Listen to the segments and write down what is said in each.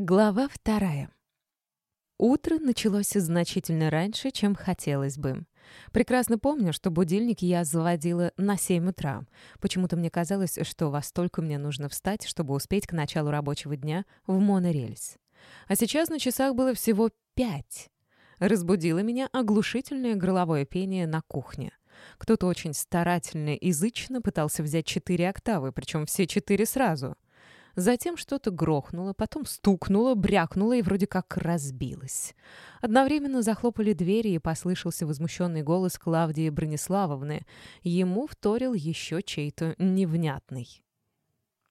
Глава вторая. Утро началось значительно раньше, чем хотелось бы. Прекрасно помню, что будильник я заводила на 7 утра. Почему-то мне казалось, что во столько мне нужно встать, чтобы успеть к началу рабочего дня в монорельс. А сейчас на часах было всего пять. Разбудило меня оглушительное горловое пение на кухне. Кто-то очень старательно и язычно пытался взять четыре октавы, причем все четыре сразу — Затем что-то грохнуло, потом стукнуло, брякнуло и вроде как разбилось. Одновременно захлопали двери, и послышался возмущенный голос Клавдии Брониславовны. Ему вторил еще чей-то невнятный.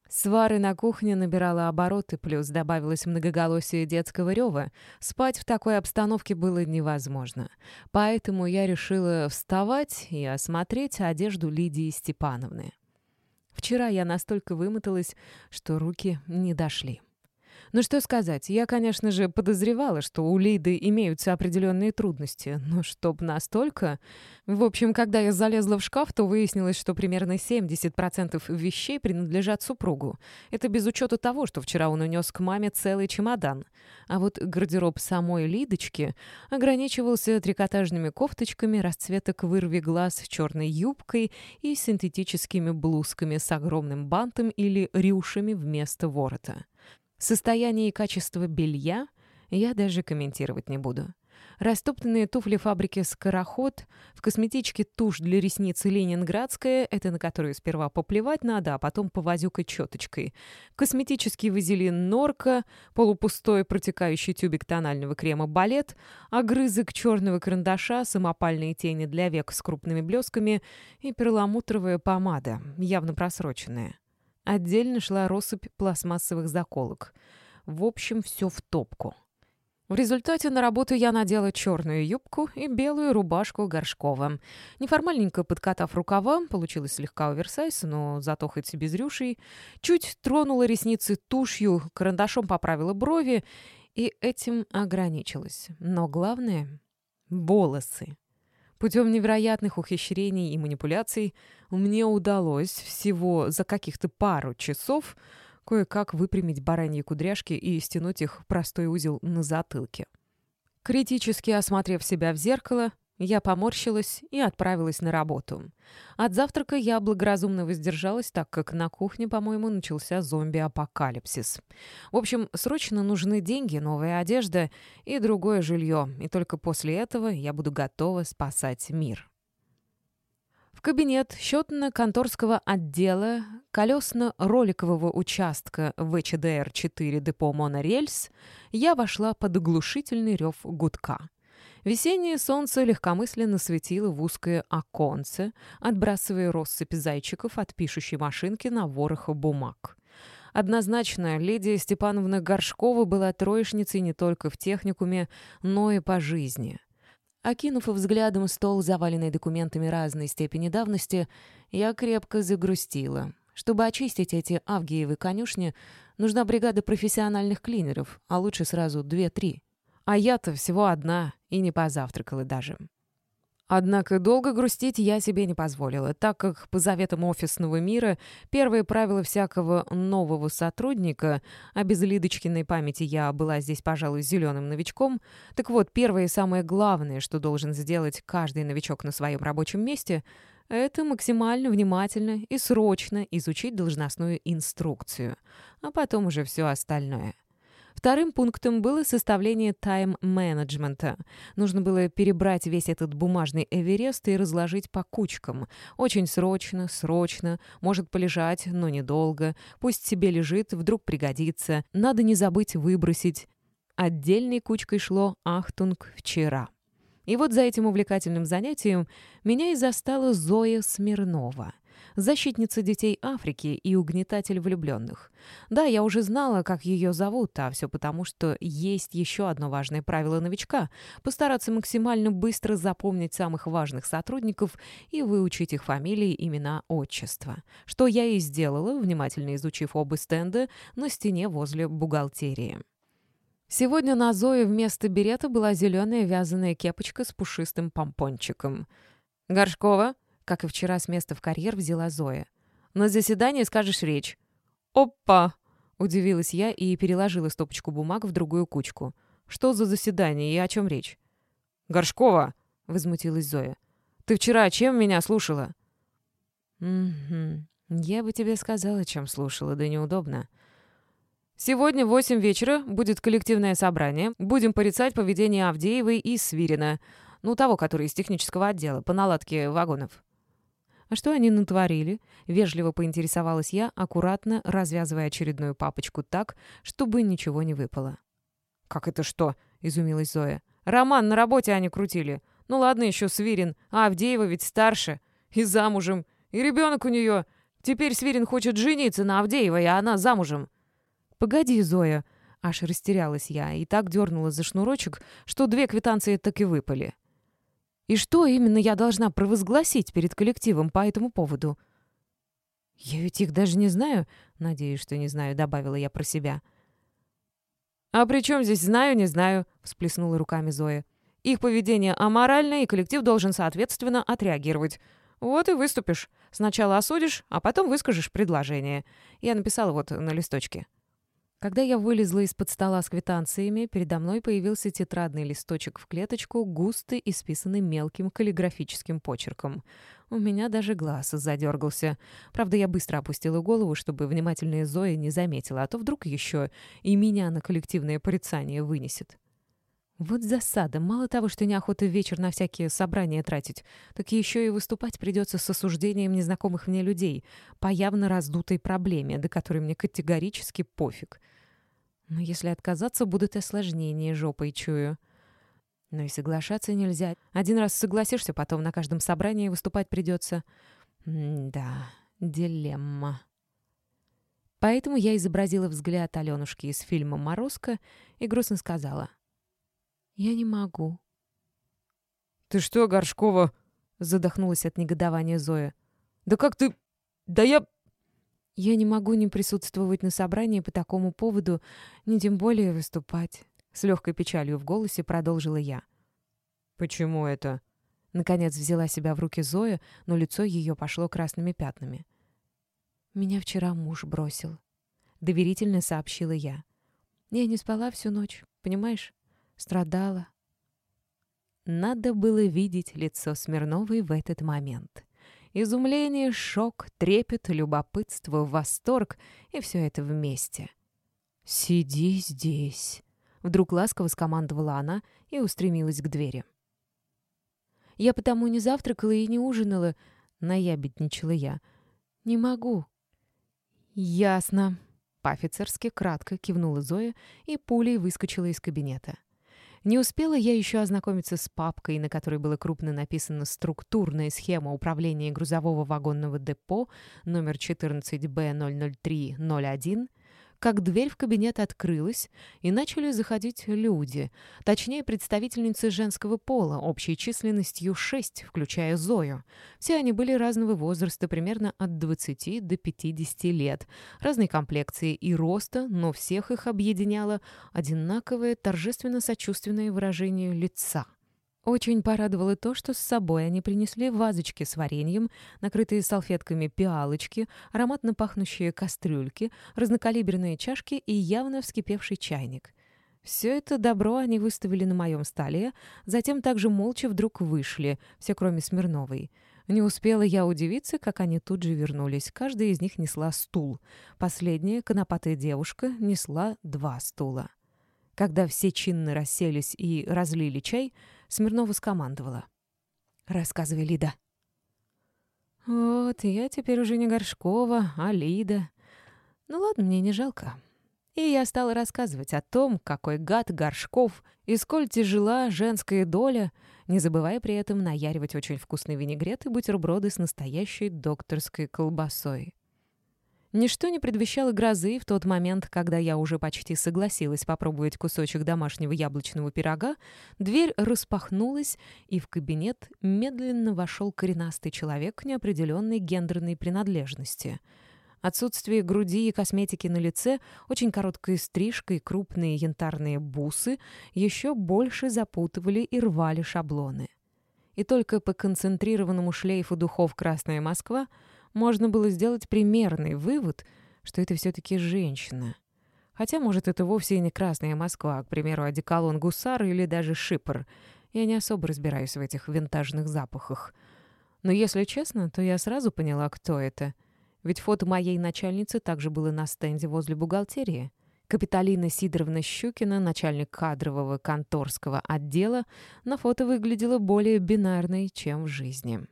Свары на кухне набирала обороты, плюс добавилось многоголосие детского рева. Спать в такой обстановке было невозможно. Поэтому я решила вставать и осмотреть одежду Лидии Степановны. Вчера я настолько вымоталась, что руки не дошли. Ну что сказать, я, конечно же, подозревала, что у Лиды имеются определенные трудности, но чтоб настолько... В общем, когда я залезла в шкаф, то выяснилось, что примерно 70% вещей принадлежат супругу. Это без учета того, что вчера он унес к маме целый чемодан. А вот гардероб самой Лидочки ограничивался трикотажными кофточками расцветок вырви глаз, черной юбкой и синтетическими блузками с огромным бантом или рюшами вместо ворота. Состояние и качество белья я даже комментировать не буду. Растоптанные туфли фабрики «Скороход», в косметичке тушь для ресниц «Ленинградская», это на которую сперва поплевать надо, а потом повозюкать четочкой, косметический вазелин «Норка», полупустой протекающий тюбик тонального крема «Балет», огрызок черного карандаша, самопальные тени для век с крупными блесками и перламутровая помада, явно просроченная. Отдельно шла россыпь пластмассовых заколок. В общем, все в топку. В результате на работу я надела черную юбку и белую рубашку Горшкова. Неформальненько подкатав рукава, получилось слегка оверсайз, но зато хоть без рюшей, чуть тронула ресницы тушью, карандашом поправила брови и этим ограничилась. Но главное — волосы. Путем невероятных ухищрений и манипуляций мне удалось всего за каких-то пару часов кое-как выпрямить бараньи кудряшки и стянуть их в простой узел на затылке. Критически осмотрев себя в зеркало, я поморщилась и отправилась на работу. От завтрака я благоразумно воздержалась, так как на кухне, по-моему, начался зомби-апокалипсис. В общем, срочно нужны деньги, новая одежда и другое жилье, и только после этого я буду готова спасать мир. В кабинет счетно-конторского отдела колесно-роликового участка ВЧДР-4 депо «Монорельс» я вошла под оглушительный рев гудка. Весеннее солнце легкомысленно светило в узкое оконце, отбрасывая россыпь зайчиков от пишущей машинки на ворох бумаг. Однозначно, Лидия Степановна Горшкова была троечницей не только в техникуме, но и по жизни. Окинув взглядом стол, заваленный документами разной степени давности, я крепко загрустила. Чтобы очистить эти авгиевы конюшни, нужна бригада профессиональных клинеров, а лучше сразу две-три. А я-то всего одна и не позавтракала даже. Однако долго грустить я себе не позволила, так как по заветам офисного мира первые правила всякого нового сотрудника, а без Лидочкиной памяти я была здесь, пожалуй, зеленым новичком, так вот, первое и самое главное, что должен сделать каждый новичок на своем рабочем месте, это максимально внимательно и срочно изучить должностную инструкцию, а потом уже все остальное — Вторым пунктом было составление тайм-менеджмента. Нужно было перебрать весь этот бумажный Эверест и разложить по кучкам. Очень срочно, срочно, может полежать, но недолго. Пусть себе лежит, вдруг пригодится. Надо не забыть выбросить. Отдельной кучкой шло «Ахтунг вчера». И вот за этим увлекательным занятием меня и застала Зоя Смирнова — защитница детей Африки и угнетатель влюбленных. Да, я уже знала, как ее зовут, а все потому, что есть еще одно важное правило новичка — постараться максимально быстро запомнить самых важных сотрудников и выучить их фамилии, имена, отчества. Что я и сделала, внимательно изучив оба стенда на стене возле бухгалтерии. Сегодня на Зое вместо берета была зеленая вязаная кепочка с пушистым помпончиком. «Горшкова?» Как и вчера, с места в карьер взяла Зоя. «На заседании скажешь речь». «Опа!» Удивилась я и переложила стопочку бумаг в другую кучку. «Что за заседание и о чем речь?» «Горшкова!» — возмутилась Зоя. «Ты вчера чем меня слушала?» «Угу. Я бы тебе сказала, чем слушала, да неудобно. Сегодня в восемь вечера будет коллективное собрание. Будем порицать поведение Авдеевой и Свирина. Ну, того, который из технического отдела, по наладке вагонов. «А что они натворили?» — вежливо поинтересовалась я, аккуратно развязывая очередную папочку так, чтобы ничего не выпало. «Как это что?» — изумилась Зоя. «Роман на работе они крутили. Ну ладно, еще Свирин, а Авдеева ведь старше. И замужем. И ребенок у нее. Теперь Свирин хочет жениться на Авдеевой, а она замужем». «Погоди, Зоя!» Аж растерялась я и так дернула за шнурочек, что две квитанции так и выпали. И что именно я должна провозгласить перед коллективом по этому поводу? Я ведь их даже не знаю. Надеюсь, что не знаю, добавила я про себя. «А при чем здесь знаю, не знаю?» — всплеснула руками Зоя. «Их поведение аморальное, и коллектив должен, соответственно, отреагировать. Вот и выступишь. Сначала осудишь, а потом выскажешь предложение. Я написала вот на листочке». Когда я вылезла из-под стола с квитанциями, передо мной появился тетрадный листочек в клеточку, густо исписанный мелким каллиграфическим почерком. У меня даже глаз задергался. Правда, я быстро опустила голову, чтобы внимательная Зоя не заметила, а то вдруг еще и меня на коллективное порицание вынесет. Вот засада. Мало того, что неохота вечер на всякие собрания тратить, так еще и выступать придется с осуждением незнакомых мне людей по явно раздутой проблеме, до которой мне категорически пофиг. Но если отказаться, будут осложнения, жопой чую. Но и соглашаться нельзя. Один раз согласишься, потом на каждом собрании выступать придется. Да, дилемма. Поэтому я изобразила взгляд Аленушки из фильма «Морозко» и грустно сказала. «Я не могу». «Ты что, Горшкова?» — задохнулась от негодования Зоя. «Да как ты... Да я...» «Я не могу не присутствовать на собрании по такому поводу, ни тем более выступать», — с легкой печалью в голосе продолжила я. «Почему это?» Наконец взяла себя в руки Зоя, но лицо ее пошло красными пятнами. «Меня вчера муж бросил», — доверительно сообщила я. «Я не спала всю ночь, понимаешь? Страдала. Надо было видеть лицо Смирновой в этот момент. Изумление, шок, трепет, любопытство, восторг и все это вместе. «Сиди здесь», — вдруг ласково скомандовала она и устремилась к двери. «Я потому не завтракала и не ужинала», — наябедничала я. «Не могу». «Ясно», — по-офицерски кратко кивнула Зоя и пулей выскочила из кабинета. Не успела я еще ознакомиться с папкой, на которой было крупно написано «Структурная схема управления грузового вагонного депо номер 14Б00301», как дверь в кабинет открылась, и начали заходить люди, точнее, представительницы женского пола, общей численностью шесть, включая Зою. Все они были разного возраста, примерно от 20 до 50 лет, разной комплекции и роста, но всех их объединяло одинаковое торжественно-сочувственное выражение лица. Очень порадовало то, что с собой они принесли вазочки с вареньем, накрытые салфетками пиалочки, ароматно пахнущие кастрюльки, разнокалиберные чашки и явно вскипевший чайник. Все это добро они выставили на моем столе, затем также молча вдруг вышли, все кроме Смирновой. Не успела я удивиться, как они тут же вернулись. Каждая из них несла стул. Последняя, конопатая девушка, несла два стула. Когда все чинно расселись и разлили чай, Смирнова скомандовала. «Рассказывай, Лида». «Вот, я теперь уже не Горшкова, а Лида. Ну ладно, мне не жалко». И я стала рассказывать о том, какой гад Горшков и сколь тяжела женская доля, не забывая при этом наяривать очень вкусный винегрет и бутерброды с настоящей докторской колбасой. Ничто не предвещало грозы в тот момент, когда я уже почти согласилась попробовать кусочек домашнего яблочного пирога, дверь распахнулась, и в кабинет медленно вошел коренастый человек неопределенной гендерной принадлежности. Отсутствие груди и косметики на лице, очень короткая стрижка и крупные янтарные бусы еще больше запутывали и рвали шаблоны. И только по концентрированному шлейфу духов «Красная Москва» можно было сделать примерный вывод, что это все-таки женщина. Хотя, может, это вовсе и не Красная Москва, а, к примеру, одеколон «Гусар» или даже «Шипр». Я не особо разбираюсь в этих винтажных запахах. Но если честно, то я сразу поняла, кто это. Ведь фото моей начальницы также было на стенде возле бухгалтерии. Капиталина Сидоровна Щукина, начальник кадрового конторского отдела, на фото выглядела более бинарной, чем в жизни.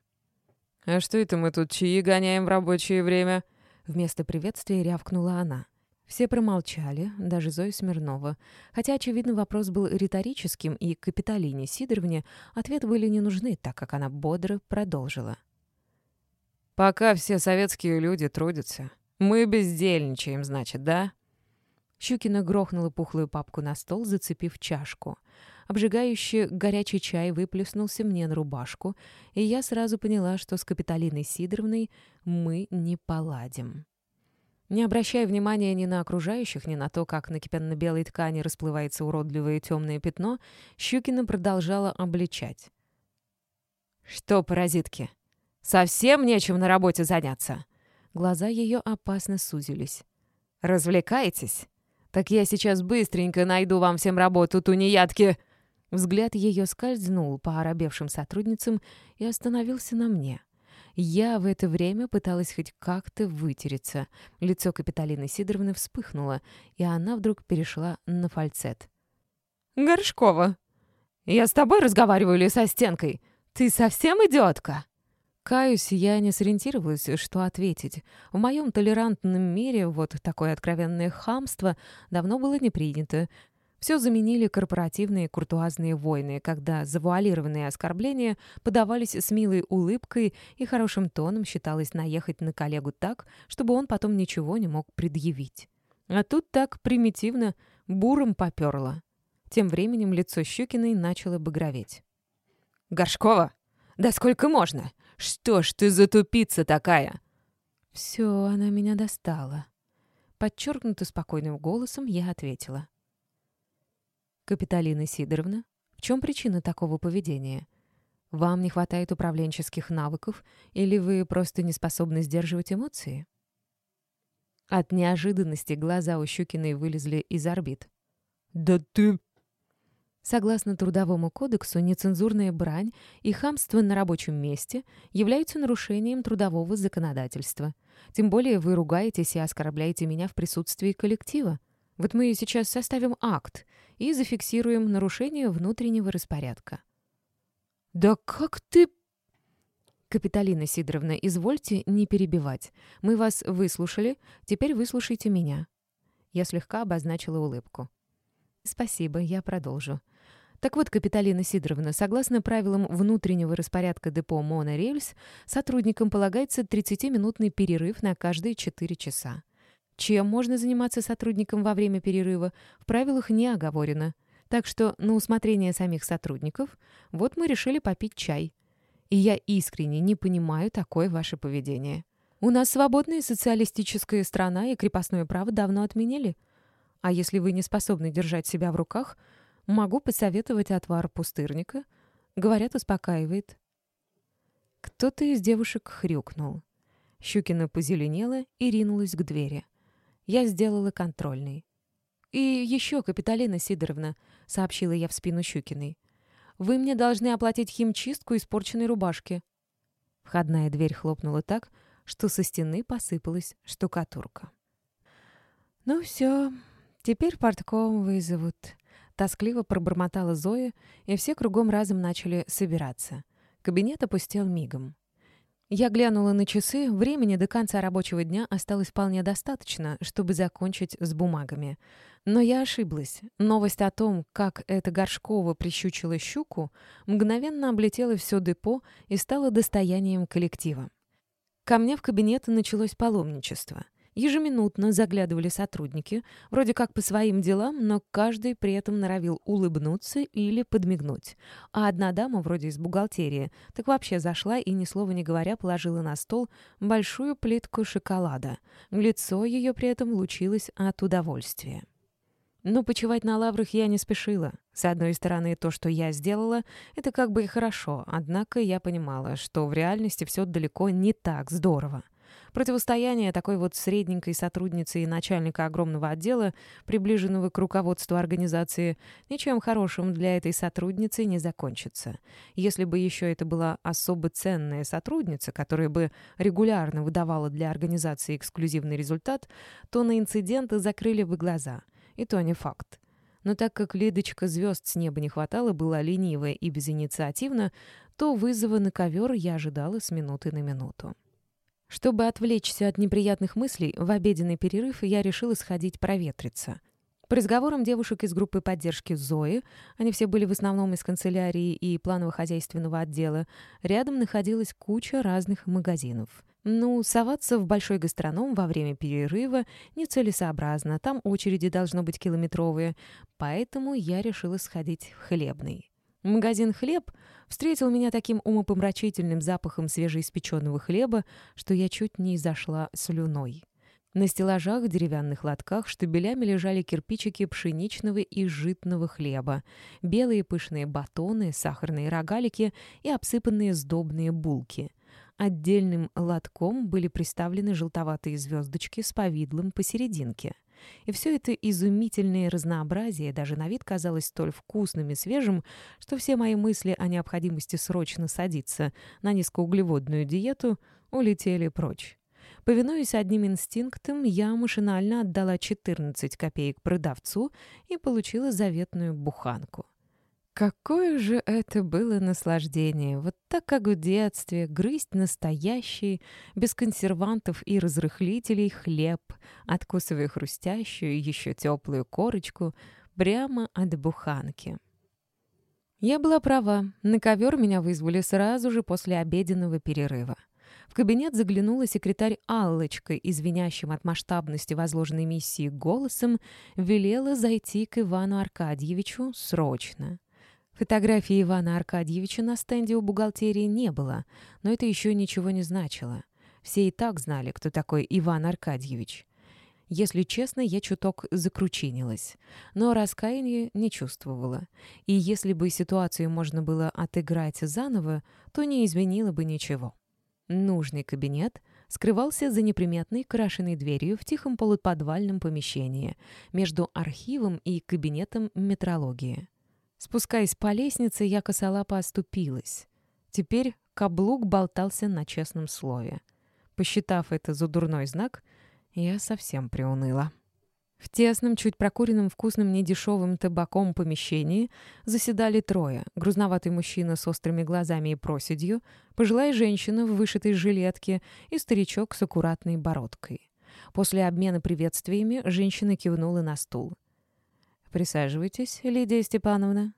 «А что это мы тут чаи гоняем в рабочее время?» Вместо приветствия рявкнула она. Все промолчали, даже Зоя Смирнова. Хотя, очевидно, вопрос был риторическим, и Капиталине Сидоровне ответы были не нужны, так как она бодро продолжила. «Пока все советские люди трудятся. Мы бездельничаем, значит, да?» Щукина грохнула пухлую папку на стол, зацепив чашку. Обжигающий горячий чай выплеснулся мне на рубашку, и я сразу поняла, что с Капиталиной Сидоровной мы не поладим. Не обращая внимания ни на окружающих, ни на то, как на кипенно-белой ткани расплывается уродливое темное пятно, Щукина продолжала обличать. «Что, паразитки, совсем нечем на работе заняться?» Глаза ее опасно сузились. «Развлекаетесь? Так я сейчас быстренько найду вам всем работу, тунеядки!» Взгляд ее скользнул по оробевшим сотрудницам и остановился на мне. Я в это время пыталась хоть как-то вытереться. Лицо Капиталины Сидоровны вспыхнуло, и она вдруг перешла на фальцет. «Горшкова, я с тобой разговариваю или со стенкой? Ты совсем идиотка?» Каюсь, я не сориентировалась, что ответить. В моем толерантном мире вот такое откровенное хамство давно было не принято. Все заменили корпоративные куртуазные войны, когда завуалированные оскорбления подавались с милой улыбкой и хорошим тоном считалось наехать на коллегу так, чтобы он потом ничего не мог предъявить. А тут так примитивно буром поперло. Тем временем лицо Щукиной начало багроветь. «Горшкова, да сколько можно? Что ж ты за тупица такая?» «Все, она меня достала». Подчеркнуто спокойным голосом я ответила. «Капиталина Сидоровна, в чем причина такого поведения? Вам не хватает управленческих навыков или вы просто не способны сдерживать эмоции?» От неожиданности глаза у Щукиной вылезли из орбит. «Да ты...» Согласно Трудовому кодексу, нецензурная брань и хамство на рабочем месте являются нарушением трудового законодательства. Тем более вы ругаетесь и оскорбляете меня в присутствии коллектива. Вот мы сейчас составим акт и зафиксируем нарушение внутреннего распорядка. «Да как ты...» «Капиталина Сидоровна, извольте не перебивать. Мы вас выслушали, теперь выслушайте меня». Я слегка обозначила улыбку. «Спасибо, я продолжу. Так вот, Капиталина Сидоровна, согласно правилам внутреннего распорядка депо «Монорельс», сотрудникам полагается 30-минутный перерыв на каждые 4 часа. Чем можно заниматься сотрудникам во время перерыва, в правилах не оговорено. Так что на усмотрение самих сотрудников вот мы решили попить чай. И я искренне не понимаю такое ваше поведение. У нас свободная социалистическая страна и крепостное право давно отменили. А если вы не способны держать себя в руках, могу посоветовать отвар пустырника. Говорят, успокаивает. Кто-то из девушек хрюкнул. Щукина позеленела и ринулась к двери. Я сделала контрольный. «И еще, Капиталина Сидоровна», — сообщила я в спину Щукиной, «вы мне должны оплатить химчистку испорченной рубашки». Входная дверь хлопнула так, что со стены посыпалась штукатурка. «Ну все, теперь портком вызовут», — тоскливо пробормотала Зоя, и все кругом разом начали собираться. Кабинет опустел мигом. Я глянула на часы, времени до конца рабочего дня осталось вполне достаточно, чтобы закончить с бумагами. Но я ошиблась. Новость о том, как эта Горшкова прищучила щуку, мгновенно облетела все депо и стала достоянием коллектива. Ко мне в кабинет началось паломничество. Ежеминутно заглядывали сотрудники, вроде как по своим делам, но каждый при этом норовил улыбнуться или подмигнуть. А одна дама, вроде из бухгалтерии, так вообще зашла и, ни слова не говоря, положила на стол большую плитку шоколада. Лицо ее при этом лучилось от удовольствия. Но почивать на лаврах я не спешила. С одной стороны, то, что я сделала, это как бы и хорошо, однако я понимала, что в реальности все далеко не так здорово. Противостояние такой вот средненькой сотрудницы и начальника огромного отдела, приближенного к руководству организации, ничем хорошим для этой сотрудницы не закончится. Если бы еще это была особо ценная сотрудница, которая бы регулярно выдавала для организации эксклюзивный результат, то на инциденты закрыли бы глаза. И то не факт. Но так как Лидочка звезд с неба не хватало, была ленивая и безинициативна, то вызова на ковер я ожидала с минуты на минуту. Чтобы отвлечься от неприятных мыслей, в обеденный перерыв я решила сходить проветриться. По разговорам девушек из группы поддержки Зои, они все были в основном из канцелярии и планово-хозяйственного отдела, рядом находилась куча разных магазинов. Ну, соваться в большой гастроном во время перерыва нецелесообразно, там очереди должно быть километровые, поэтому я решила сходить в хлебный. Магазин «Хлеб» встретил меня таким умопомрачительным запахом свежеиспеченного хлеба, что я чуть не изошла слюной. На стеллажах, деревянных лотках штабелями лежали кирпичики пшеничного и житного хлеба, белые пышные батоны, сахарные рогалики и обсыпанные сдобные булки — Отдельным лотком были приставлены желтоватые звездочки с повидлом посерединке. И все это изумительное разнообразие даже на вид казалось столь вкусным и свежим, что все мои мысли о необходимости срочно садиться на низкоуглеводную диету улетели прочь. Повинуясь одним инстинктам, я машинально отдала 14 копеек продавцу и получила заветную буханку. Какое же это было наслаждение! Вот так, как в детстве, грызть настоящий, без консервантов и разрыхлителей хлеб, откусывая хрустящую, еще теплую корочку, прямо от буханки. Я была права. На ковер меня вызвали сразу же после обеденного перерыва. В кабинет заглянула секретарь Аллочка, извиняющим от масштабности возложенной миссии голосом, велела зайти к Ивану Аркадьевичу срочно. Фотографии Ивана Аркадьевича на стенде у бухгалтерии не было, но это еще ничего не значило. Все и так знали, кто такой Иван Аркадьевич. Если честно, я чуток закручинилась, но раскаяния не чувствовала. И если бы ситуацию можно было отыграть заново, то не изменило бы ничего. Нужный кабинет скрывался за неприметной крашеной дверью в тихом полуподвальном помещении между архивом и кабинетом метрологии. Спускаясь по лестнице, я косолапо оступилась. Теперь каблук болтался на честном слове. Посчитав это за дурной знак, я совсем приуныла. В тесном, чуть прокуренном вкусным недешевым табаком помещении заседали трое. Грузноватый мужчина с острыми глазами и проседью, пожилая женщина в вышитой жилетке и старичок с аккуратной бородкой. После обмена приветствиями женщина кивнула на стул. «Присаживайтесь, Лидия Степановна».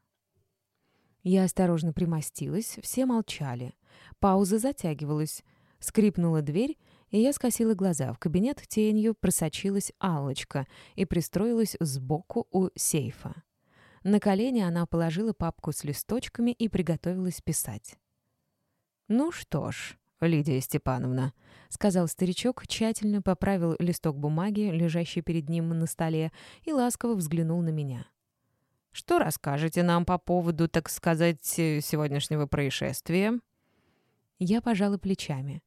Я осторожно примостилась, все молчали. Пауза затягивалась. Скрипнула дверь, и я скосила глаза. В кабинет тенью просочилась Аллочка и пристроилась сбоку у сейфа. На колени она положила папку с листочками и приготовилась писать. «Ну что ж, Лидия Степановна», — сказал старичок, тщательно поправил листок бумаги, лежащий перед ним на столе, и ласково взглянул на меня. «Что расскажете нам по поводу, так сказать, сегодняшнего происшествия?» Я пожала плечами.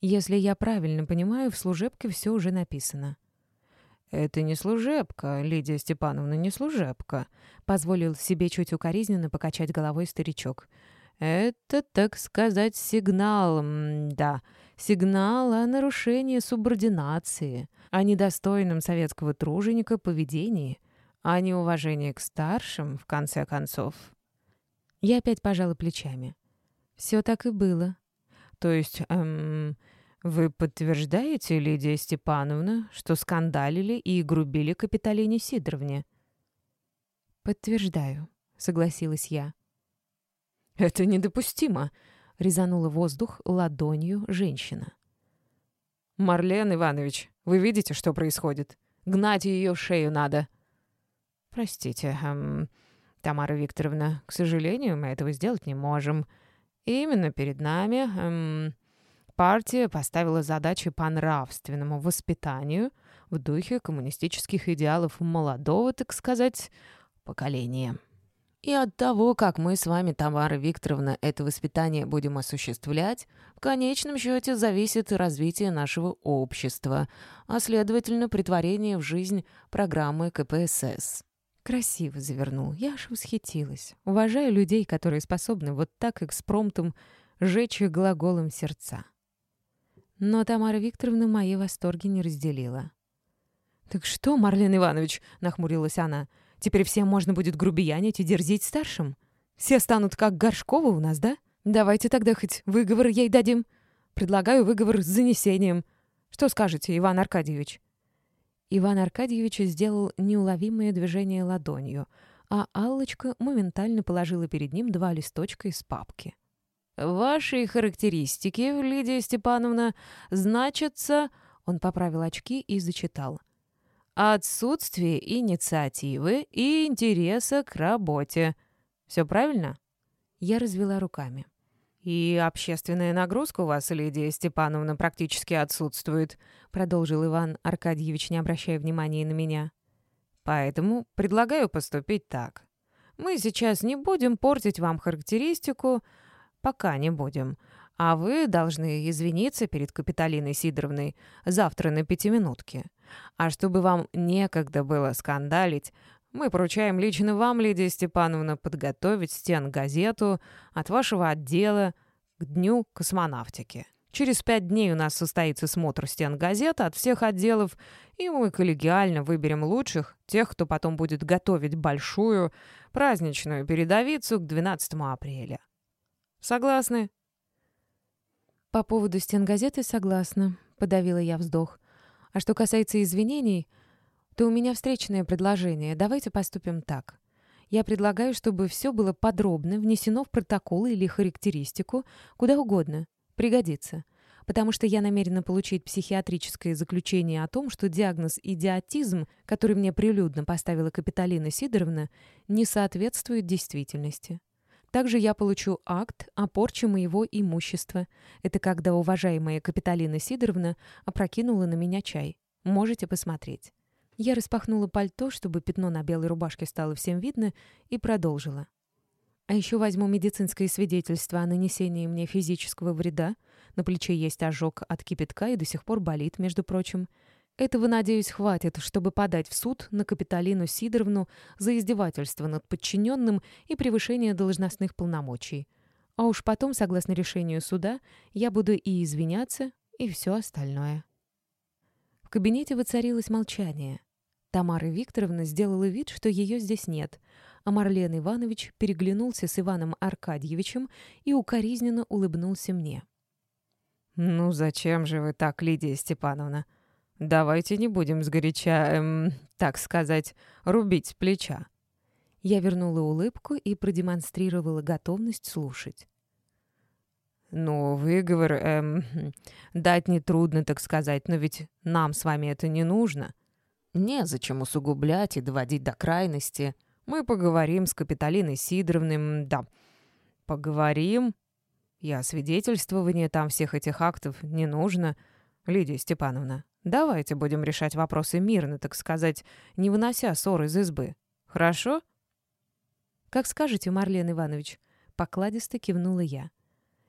«Если я правильно понимаю, в служебке все уже написано». «Это не служебка, Лидия Степановна, не служебка», — позволил себе чуть укоризненно покачать головой старичок. Это, так сказать, сигнал, да, сигнал о нарушении субординации, о недостойном советского труженика поведении, о неуважении к старшим, в конце концов. Я опять пожала плечами. Все так и было. То есть, эм, вы подтверждаете, Лидия Степановна, что скандалили и грубили Капитолине Сидоровне? Подтверждаю, согласилась я. «Это недопустимо!» — резанула воздух ладонью женщина. «Марлен Иванович, вы видите, что происходит? Гнать ее шею надо!» «Простите, эм, Тамара Викторовна, к сожалению, мы этого сделать не можем. Именно перед нами эм, партия поставила задачи по нравственному воспитанию в духе коммунистических идеалов молодого, так сказать, поколения». И от того, как мы с вами, Тамара Викторовна, это воспитание будем осуществлять, в конечном счете зависит развитие нашего общества, а следовательно, притворение в жизнь программы КПСС. Красиво завернул. Я аж восхитилась. Уважаю людей, которые способны вот так экспромтом жечь глаголом сердца. Но Тамара Викторовна мои восторги не разделила. «Так что, Марлен Иванович?» — нахмурилась она — Теперь всем можно будет грубиянить и дерзить старшим. Все станут как Горшкова у нас, да? Давайте тогда хоть выговор ей дадим. Предлагаю выговор с занесением. Что скажете, Иван Аркадьевич?» Иван Аркадьевич сделал неуловимое движение ладонью, а Аллочка моментально положила перед ним два листочка из папки. «Ваши характеристики, Лидия Степановна, значатся...» Он поправил очки и зачитал — Отсутствие инициативы и интереса к работе. Все правильно? Я развела руками. «И общественная нагрузка у вас, Лидия Степановна, практически отсутствует», продолжил Иван Аркадьевич, не обращая внимания на меня. «Поэтому предлагаю поступить так. Мы сейчас не будем портить вам характеристику, пока не будем. А вы должны извиниться перед Капитолиной Сидоровной завтра на пятиминутке. А чтобы вам некогда было скандалить, мы поручаем лично вам, Лидия Степановна, подготовить стен-газету от вашего отдела к Дню космонавтики. Через пять дней у нас состоится смотр стен газеты от всех отделов, и мы коллегиально выберем лучших, тех, кто потом будет готовить большую праздничную передовицу к 12 апреля. Согласны? По поводу стен газеты согласна, подавила я вздох. А что касается извинений, то у меня встречное предложение. Давайте поступим так. Я предлагаю, чтобы все было подробно внесено в протокол или характеристику, куда угодно. Пригодится. Потому что я намерена получить психиатрическое заключение о том, что диагноз идиотизм, который мне прилюдно поставила Капиталина Сидоровна, не соответствует действительности. Также я получу акт о порче моего имущества. Это когда уважаемая Капиталина Сидоровна опрокинула на меня чай. Можете посмотреть. Я распахнула пальто, чтобы пятно на белой рубашке стало всем видно, и продолжила. А еще возьму медицинское свидетельство о нанесении мне физического вреда. На плече есть ожог от кипятка и до сих пор болит, между прочим. Этого, надеюсь, хватит, чтобы подать в суд на Капиталину Сидоровну за издевательство над подчиненным и превышение должностных полномочий. А уж потом, согласно решению суда, я буду и извиняться, и все остальное. В кабинете воцарилось молчание. Тамара Викторовна сделала вид, что ее здесь нет, а Марлен Иванович переглянулся с Иваном Аркадьевичем и укоризненно улыбнулся мне. «Ну зачем же вы так, Лидия Степановна?» Давайте не будем сгоряча, эм, так сказать, рубить плеча. Я вернула улыбку и продемонстрировала готовность слушать. «Ну, выговор, эм, дать нетрудно, так сказать, но ведь нам с вами это не нужно. Незачем усугублять и доводить до крайности. Мы поговорим с Капитолиной Сидоровной, да, поговорим. Я свидетельствование там всех этих актов не нужно, Лидия Степановна. Давайте будем решать вопросы мирно, так сказать, не вынося ссор из избы. Хорошо?» «Как скажете, Марлен Иванович», — покладисто кивнула я.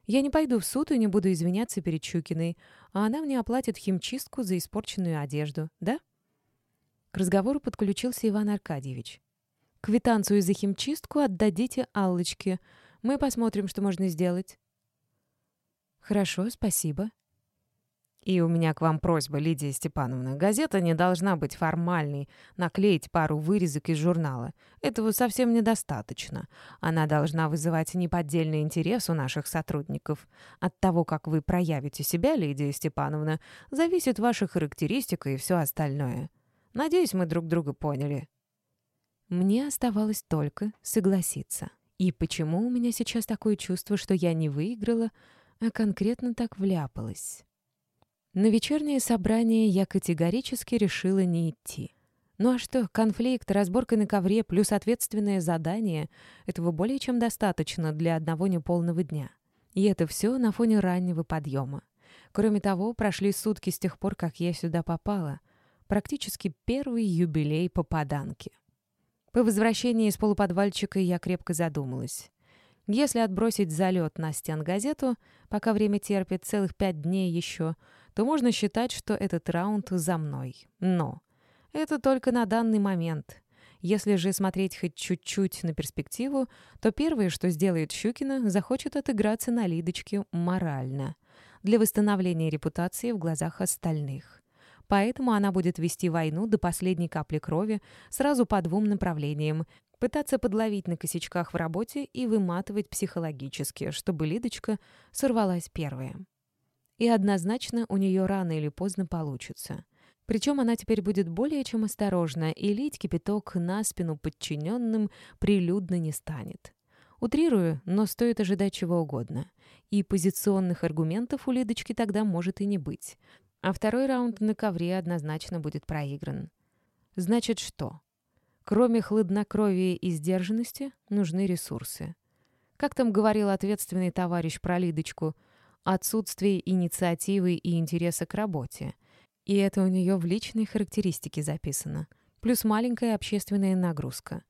«Я не пойду в суд и не буду извиняться перед Щукиной, а она мне оплатит химчистку за испорченную одежду, да?» К разговору подключился Иван Аркадьевич. «Квитанцию за химчистку отдадите Аллочке. Мы посмотрим, что можно сделать». «Хорошо, спасибо», и у меня к вам просьба, Лидия Степановна. Газета не должна быть формальной, наклеить пару вырезок из журнала. Этого совсем недостаточно. Она должна вызывать неподдельный интерес у наших сотрудников. От того, как вы проявите себя, Лидия Степановна, зависит ваша характеристика и все остальное. Надеюсь, мы друг друга поняли. Мне оставалось только согласиться. И почему у меня сейчас такое чувство, что я не выиграла, а конкретно так вляпалась? На вечернее собрание я категорически решила не идти. Ну а что, конфликт, разборка на ковре плюс ответственное задание — этого более чем достаточно для одного неполного дня. И это все на фоне раннего подъема. Кроме того, прошли сутки с тех пор, как я сюда попала. Практически первый юбилей попаданки. По возвращении из полуподвальчика я крепко задумалась. Если отбросить залет на стен газету, пока время терпит целых пять дней еще, то можно считать, что этот раунд за мной. Но это только на данный момент. Если же смотреть хоть чуть-чуть на перспективу, то первое, что сделает Щукина, захочет отыграться на Лидочке морально, для восстановления репутации в глазах остальных. Поэтому она будет вести войну до последней капли крови сразу по двум направлениям, пытаться подловить на косячках в работе и выматывать психологически, чтобы Лидочка сорвалась первая. И однозначно у нее рано или поздно получится. Причем она теперь будет более чем осторожна и лить кипяток на спину подчиненным прилюдно не станет. Утрирую, но стоит ожидать чего угодно. И позиционных аргументов у Лидочки тогда может и не быть. А второй раунд на ковре однозначно будет проигран. Значит, что? Кроме хладнокровия и сдержанности, нужны ресурсы. Как там говорил ответственный товарищ про Лидочку, отсутствие инициативы и интереса к работе. И это у нее в личной характеристике записано. Плюс маленькая общественная нагрузка.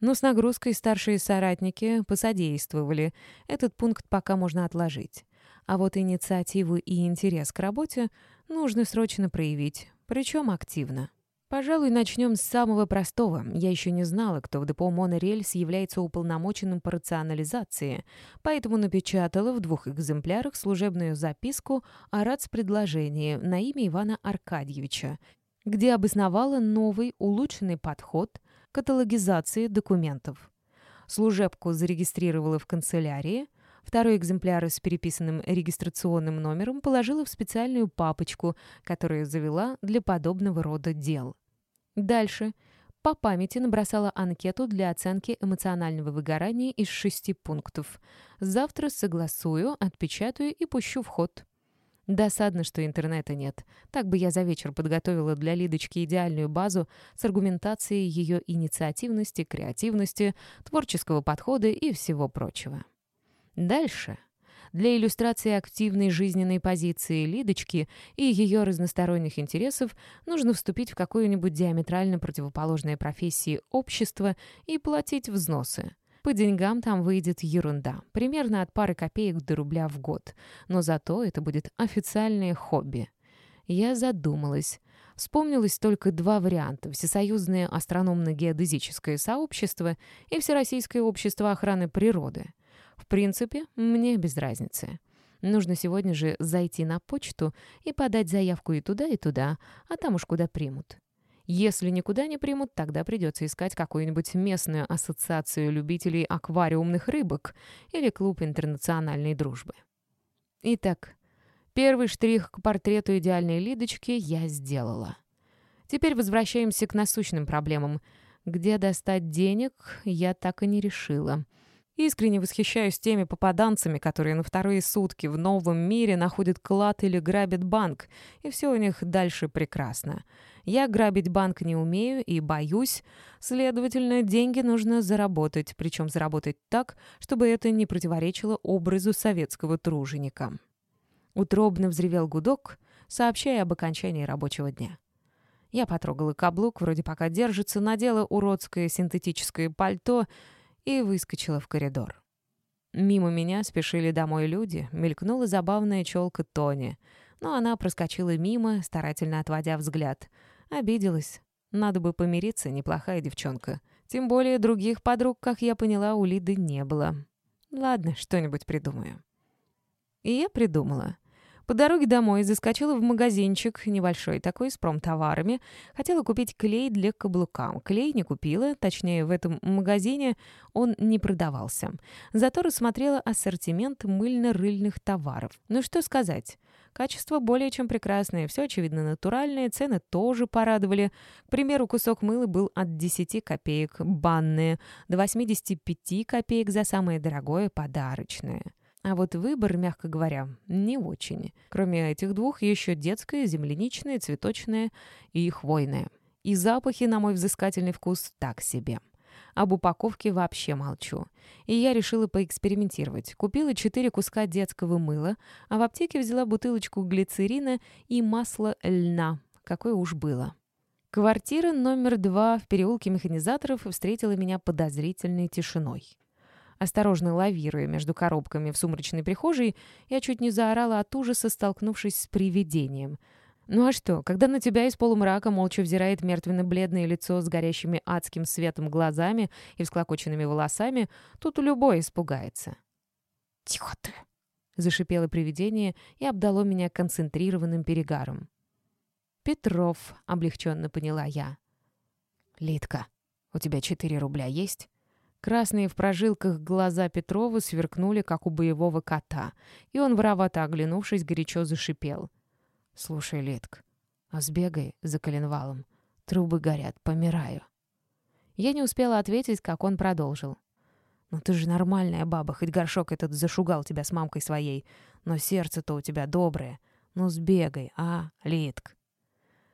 Но с нагрузкой старшие соратники посодействовали. Этот пункт пока можно отложить. А вот инициативу и интерес к работе нужно срочно проявить, причем активно. Пожалуй, начнем с самого простого. Я еще не знала, кто в депо «Монорельс» является уполномоченным по рационализации, поэтому напечатала в двух экземплярах служебную записку о РАЦ-предложении на имя Ивана Аркадьевича, где обосновала новый улучшенный подход к каталогизации документов. Служебку зарегистрировала в канцелярии, Второй экземпляр с переписанным регистрационным номером положила в специальную папочку, которую завела для подобного рода дел. Дальше. По памяти набросала анкету для оценки эмоционального выгорания из шести пунктов. Завтра согласую, отпечатаю и пущу в ход. Досадно, что интернета нет. Так бы я за вечер подготовила для Лидочки идеальную базу с аргументацией ее инициативности, креативности, творческого подхода и всего прочего. Дальше для иллюстрации активной жизненной позиции Лидочки и ее разносторонних интересов нужно вступить в какую-нибудь диаметрально противоположное профессии общество и платить взносы. По деньгам там выйдет ерунда, примерно от пары копеек до рубля в год. Но зато это будет официальное хобби. Я задумалась. Вспомнилось только два варианта – Всесоюзное астрономно-геодезическое сообщество и Всероссийское общество охраны природы. В принципе, мне без разницы. Нужно сегодня же зайти на почту и подать заявку и туда, и туда, а там уж куда примут. Если никуда не примут, тогда придется искать какую-нибудь местную ассоциацию любителей аквариумных рыбок или клуб интернациональной дружбы. Итак, первый штрих к портрету идеальной Лидочки я сделала. Теперь возвращаемся к насущным проблемам. Где достать денег, я так и не решила — Искренне восхищаюсь теми попаданцами, которые на вторые сутки в новом мире находят клад или грабят банк, и все у них дальше прекрасно. Я грабить банк не умею и боюсь, следовательно, деньги нужно заработать, причем заработать так, чтобы это не противоречило образу советского труженика. Утробно взревел гудок, сообщая об окончании рабочего дня. Я потрогала каблук, вроде пока держится, надела уродское синтетическое пальто — и выскочила в коридор. Мимо меня спешили домой люди, мелькнула забавная челка Тони, но она проскочила мимо, старательно отводя взгляд. Обиделась. Надо бы помириться, неплохая девчонка. Тем более других подруг, как я поняла, у Лиды не было. Ладно, что-нибудь придумаю. И я придумала. По дороге домой заскочила в магазинчик, небольшой такой, с промтоварами. Хотела купить клей для каблука. Клей не купила, точнее, в этом магазине он не продавался. Зато рассмотрела ассортимент мыльно-рыльных товаров. Ну что сказать. Качество более чем прекрасное, все очевидно натуральное, цены тоже порадовали. К примеру, кусок мыла был от 10 копеек банные, до 85 копеек за самое дорогое подарочное. А вот выбор, мягко говоря, не очень. Кроме этих двух, еще детское, земляничное, цветочное и хвойное. И запахи, на мой взыскательный вкус, так себе. Об упаковке вообще молчу. И я решила поэкспериментировать. Купила четыре куска детского мыла, а в аптеке взяла бутылочку глицерина и масла льна. Какое уж было. Квартира номер два в переулке механизаторов встретила меня подозрительной тишиной. Осторожно лавируя между коробками в сумрачной прихожей, я чуть не заорала от ужаса, столкнувшись с привидением. Ну а что, когда на тебя из полумрака молча взирает мертвенно-бледное лицо с горящими адским светом глазами и всклокоченными волосами, тут любой испугается. «Тихо ты!» — зашипело привидение и обдало меня концентрированным перегаром. «Петров», — облегченно поняла я. «Литка, у тебя четыре рубля есть?» Красные в прожилках глаза Петрова сверкнули, как у боевого кота, и он, воровато оглянувшись, горячо зашипел. «Слушай, Литк, а сбегай за коленвалом. Трубы горят, помираю». Я не успела ответить, как он продолжил. «Ну ты же нормальная баба, хоть горшок этот зашугал тебя с мамкой своей, но сердце-то у тебя доброе. Ну сбегай, а, Литк?»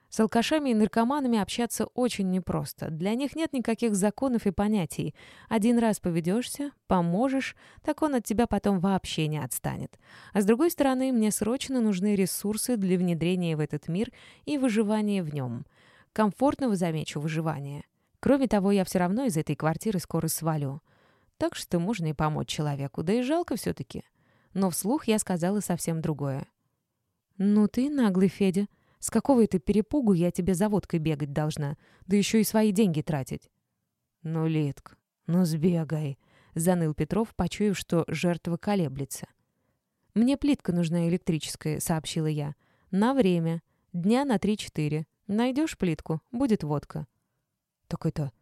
С алкашами и наркоманами общаться очень непросто. Для них нет никаких законов и понятий. Один раз поведешься, поможешь, так он от тебя потом вообще не отстанет. А с другой стороны, мне срочно нужны ресурсы для внедрения в этот мир и выживания в нем. Комфортного, замечу, выживания. Кроме того, я все равно из этой квартиры скоро свалю. Так что можно и помочь человеку, да и жалко все-таки. Но вслух я сказала совсем другое. «Ну ты наглый, Федя», с какого это перепугу я тебе за водкой бегать должна, да еще и свои деньги тратить?» «Ну, Литк, ну сбегай», — заныл Петров, почуяв, что жертва колеблется. «Мне плитка нужна электрическая», — сообщила я. «На время. Дня на три-четыре. Найдешь плитку, будет водка». «Так это...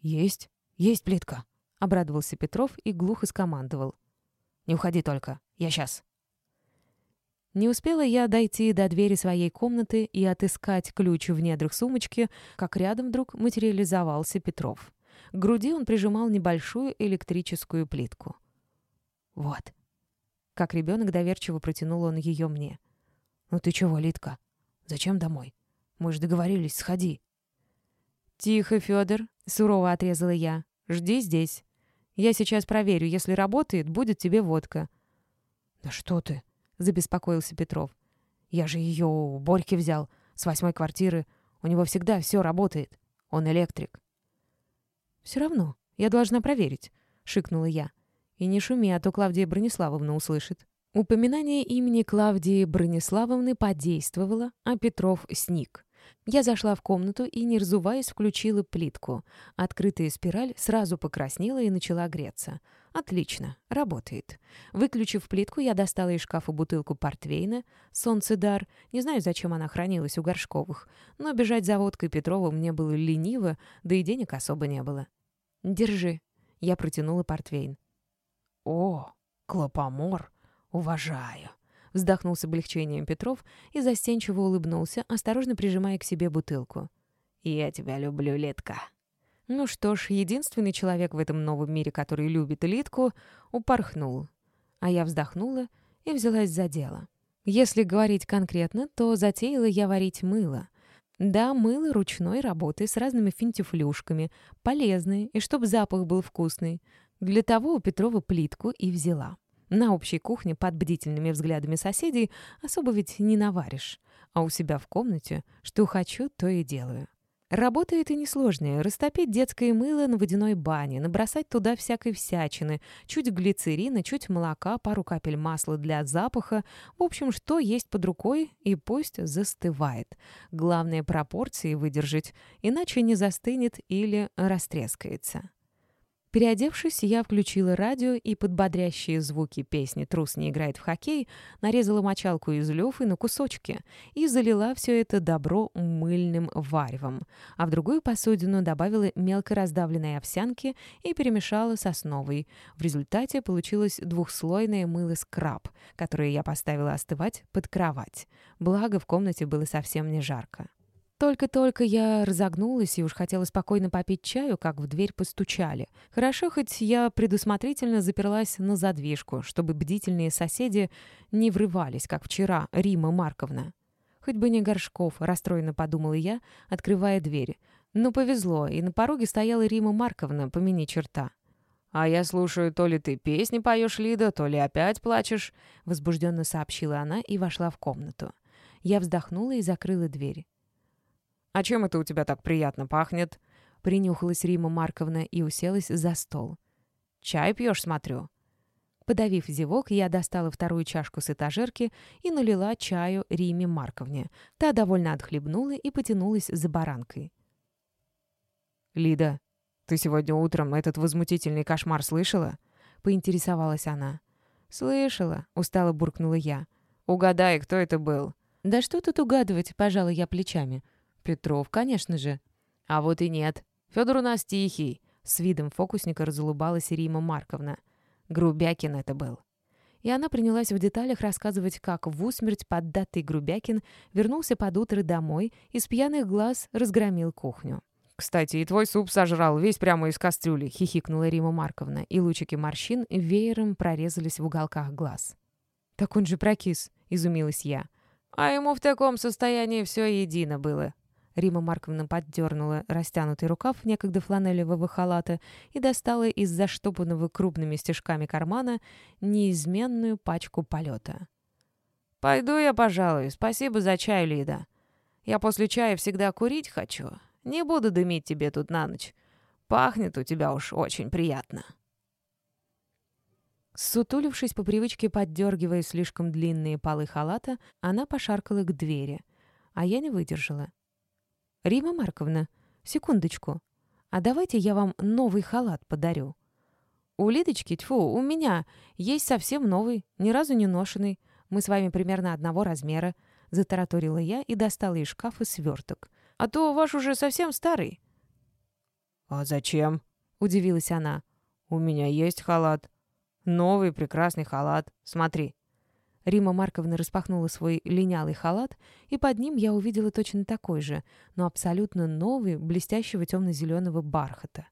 есть? Есть плитка», — обрадовался Петров и глухо скомандовал. «Не уходи только. Я сейчас». Не успела я дойти до двери своей комнаты и отыскать ключ в недрах сумочки, как рядом вдруг материализовался Петров. К груди он прижимал небольшую электрическую плитку. «Вот». Как ребенок доверчиво протянул он ее мне. «Ну ты чего, Литка? Зачем домой? Мы же договорились, сходи». «Тихо, Федор, сурово отрезала я. «Жди здесь. Я сейчас проверю. Если работает, будет тебе водка». «Да что ты?» Забеспокоился Петров. «Я же ее у Борьки взял, с восьмой квартиры. У него всегда все работает. Он электрик». «Все равно, я должна проверить», — шикнула я. «И не шуми, а то Клавдия Брониславовна услышит». Упоминание имени Клавдии Брониславовны подействовало, а Петров сник. Я зашла в комнату и, не разуваясь, включила плитку. Открытая спираль сразу покраснела и начала греться. Отлично, работает. Выключив плитку, я достала из шкафа бутылку портвейна, солнцедар. Не знаю, зачем она хранилась у Горшковых, но бежать за водкой Петрова мне было лениво, да и денег особо не было. «Держи». Я протянула портвейн. «О, клопомор! Уважаю!» Вздохнул с облегчением Петров и застенчиво улыбнулся, осторожно прижимая к себе бутылку. «Я тебя люблю, Летка!» Ну что ж, единственный человек в этом новом мире, который любит элитку, упорхнул. А я вздохнула и взялась за дело. Если говорить конкретно, то затеяла я варить мыло. Да, мыло ручной работы с разными финтифлюшками, полезное, и чтоб запах был вкусный. Для того у Петрова плитку и взяла. На общей кухне под бдительными взглядами соседей особо ведь не наваришь. А у себя в комнате, что хочу, то и делаю. Работа это несложная. Растопить детское мыло на водяной бане, набросать туда всякой всячины, чуть глицерина, чуть молока, пару капель масла для запаха. В общем, что есть под рукой, и пусть застывает. Главное пропорции выдержать, иначе не застынет или растрескается. Переодевшись, я включила радио и под бодрящие звуки песни «Трус не играет в хоккей» нарезала мочалку из люфы на кусочки и залила все это добро мыльным варевом, а в другую посудину добавила мелко раздавленной овсянки и перемешала с основой. В результате получилось двухслойное мыло-скраб, которое я поставила остывать под кровать. Благо, в комнате было совсем не жарко. Только-только я разогнулась и уж хотела спокойно попить чаю, как в дверь постучали. Хорошо, хоть я предусмотрительно заперлась на задвижку, чтобы бдительные соседи не врывались, как вчера Рима Марковна. Хоть бы не Горшков, расстроенно подумала я, открывая дверь. Но повезло, и на пороге стояла Рима Марковна, помяни черта. «А я слушаю, то ли ты песни поешь, Лида, то ли опять плачешь», — возбужденно сообщила она и вошла в комнату. Я вздохнула и закрыла дверь. «А чем это у тебя так приятно пахнет?» Принюхалась Рима Марковна и уселась за стол. «Чай пьешь, смотрю». Подавив зевок, я достала вторую чашку с этажерки и налила чаю Риме Марковне. Та довольно отхлебнула и потянулась за баранкой. «Лида, ты сегодня утром этот возмутительный кошмар слышала?» — поинтересовалась она. «Слышала», — устало буркнула я. «Угадай, кто это был?» «Да что тут угадывать?» — пожала я плечами. «Петров, конечно же». «А вот и нет. Федор у нас тихий», — с видом фокусника разулыбалась Рима Марковна. Грубякин это был. И она принялась в деталях рассказывать, как в усмерть поддатый Грубякин вернулся под утро домой и с пьяных глаз разгромил кухню. «Кстати, и твой суп сожрал, весь прямо из кастрюли», — хихикнула Рима Марковна, и лучики морщин веером прорезались в уголках глаз. «Так он же прокис», — изумилась я. «А ему в таком состоянии все едино было». Рима Марковна поддернула растянутый рукав некогда фланелевого халата и достала из заштопанного крупными стежками кармана неизменную пачку полета. «Пойду я, пожалуй. Спасибо за чай, Лида. Я после чая всегда курить хочу. Не буду дымить тебе тут на ночь. Пахнет у тебя уж очень приятно». Сутулившись по привычке, поддергивая слишком длинные полы халата, она пошаркала к двери, а я не выдержала. «Рима Марковна, секундочку, а давайте я вам новый халат подарю». «У Лидочки, тьфу, у меня есть совсем новый, ни разу не ношенный. Мы с вами примерно одного размера», — затараторила я и достала из шкафа сверток — а то ваш уже совсем старый». «А зачем?» — удивилась она. «У меня есть халат. Новый прекрасный халат. Смотри». Рима Марковна распахнула свой линялый халат, и под ним я увидела точно такой же, но абсолютно новый, блестящего темно-зеленого бархата.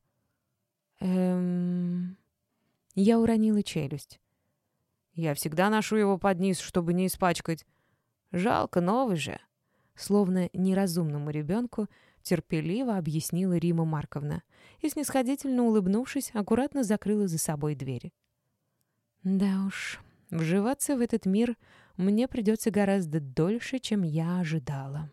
Эм... Я уронила челюсть. «Я всегда ношу его под низ, чтобы не испачкать. Жалко, новый же». Словно неразумному ребенку терпеливо объяснила Рима Марковна и, снисходительно улыбнувшись, аккуратно закрыла за собой дверь. Да уж, вживаться в этот мир мне придется гораздо дольше, чем я ожидала.